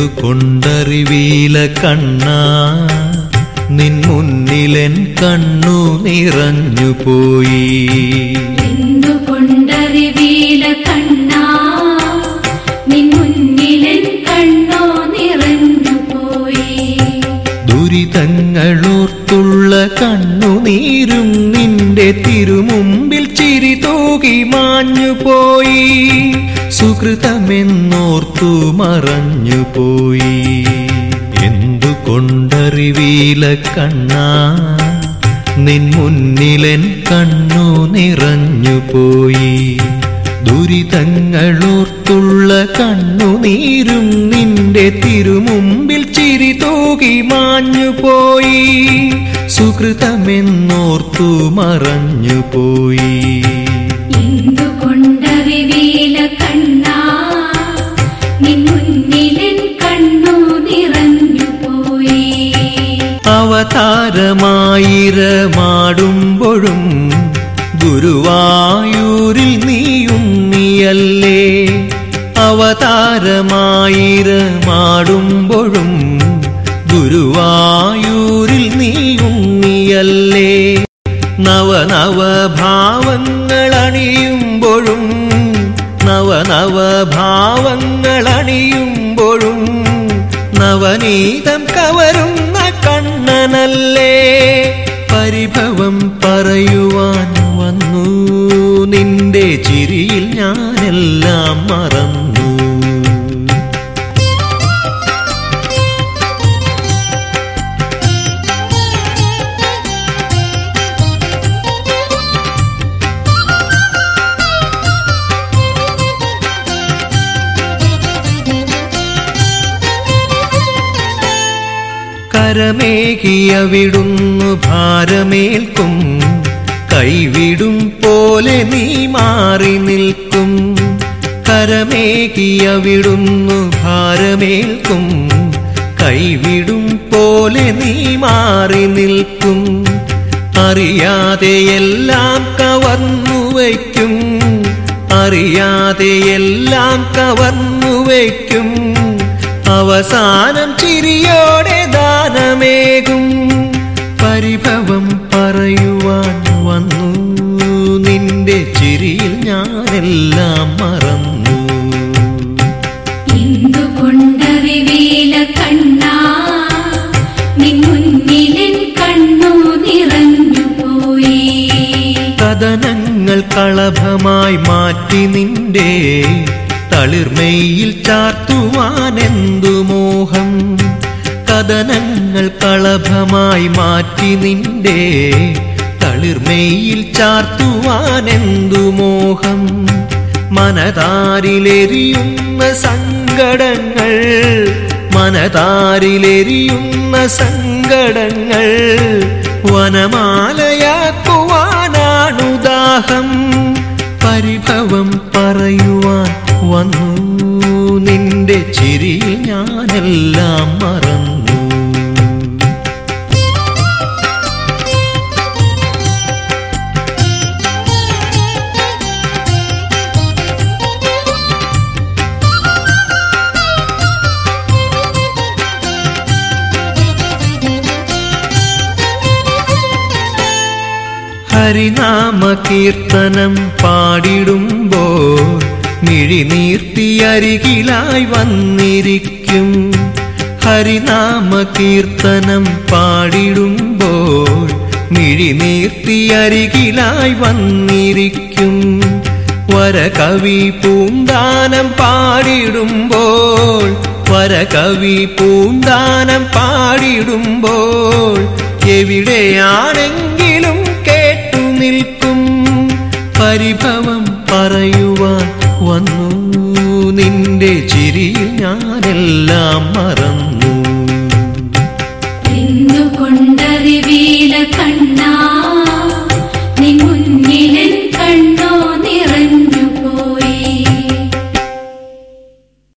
എന്തുകൊണ്ടറിവീല കണ്ണാ. നിൻ മുന്നിലൻ കണ്ണു നിറഞ്ഞു പോയി. എന്തുകൊണ്ടറിവീല കണ്ണാ. നിൻ മുന്നിലെൻ കണ്ണോ നിറഞ്ഞു പോയി. ദുരിതങ്ങളോർത്തുള്ള കണ്ണുനീരും നിന്റെ തിരുമുമ്പിൽ ചിരി തൂകി മാഞ്ഞു പോയി. സുഹൃതമെന്നോർത്തു മറഞ്ഞു പോയി എന്തുകൊണ്ടറിവീല കണ്ണാ? നിൻ മുന്നിലൻ കണ്ണു നിറഞ്ഞു പോയി ദുരിതങ്ങളോർത്തുള്ള കണ്ണുനീരും നിന്റെ തിരുമുമ്പിൽ ചിരി തൂകി മാഞ്ഞു പോയി സുഹൃതമെന്നോർത്തു മറഞ്ഞു അവതാരമായിരമാടുമ്പോഴും ഗുരുവായൂരിൽ നീയുണ്ണിയല്ലേ അവതാരമായിരമാടുമ്പോഴും ഗുരുവായൂരിൽ നീയുണ്ണിയല്ലേ നവനവ ഭാവങ്ങളണിയുമ്പോഴും നവനവ ഭാവങ്ങളണിയുമ്പോഴും നവനീതം കവരുന്ന കണ്ണനല്ലേ? പരിഭവം പറയുവാൻ വന്നു. നിന്റെ ചിരിയിൽ ഞാനെല്ലാം മറന്നു. കരമേകിയവിടുന്നു ഭാരമേൽക്കും. കൈവിടും പോലെ നീ മാറി നിൽക്കും. കരമേകിയവിടുന്നു ഭാരമേൽക്കും. കൈവിടും പോലെ നീ മാറി നിൽക്കും. അറിയാതെ എല്ലാം കവർന്നു വയ്ക്കും. അറിയാതെ എല്ലാം കവർന്നു വയ്ക്കും. അവസാനം ചിരിയോടെ ദാനമേകും പരിഭവം പറയുവാൻ വന്നു. നിന്റെ ചിരിയിൽ ഞാനെല്ലാം മറന്നു. എന്തുകൊണ്ടറിവീല കണ്ണാ നിൻ മുന്നിലെൻ കണ്ണു നിറഞ്ഞു പോയി. കഥനങ്ങൾ കളഭമായി മാറ്റി നിന്റെ തളിർമയിൽ ചാർത്തുവാൻ എന്തു മോഹം? കഥനങ്ങൾ കളഭമായി മാറ്റി നിന്റെ തളിർമയിൽ ചാർത്തുവാൻ എന്തു മോഹം? മനതാരിലെരിയുന്ന സങ്കടങ്ങൾ മനതാരിലെരിയുന്ന സങ്കടങ്ങൾ വനമാലയാക്കുവാനാണുദാഹം പരിഭവം പറയുവാൻ വന്നു നിന്റെ ചിരിയിൽ ഞാനെല്ലാം മറന്നു. ഹരിനാമ കീർത്തനം പാടിടുമ്പോൾ മിഴിനീർത്തിയരികിലായി വന്നിരിക്കും. ഹരിനാമ കീർത്തനം പാടിടുമ്പോൾ മിഴിനീർത്തിയരികിലായി വന്നിരിക്കും. വരകവി പൂന്താനം പാടിടുമ്പോൾ വരകവി പൂന്താനം പാടിടുമ്പോൾ എവിടെയാണെങ്കിലും കേട്ടു നിൽക്കും പരിഭവം പറയുവാൻ വന്നു. നിന്റെ ചിരിയിൽ ഞാനെല്ലാം മറന്നു. കൊണ്ടറിവീല കണ്ണാ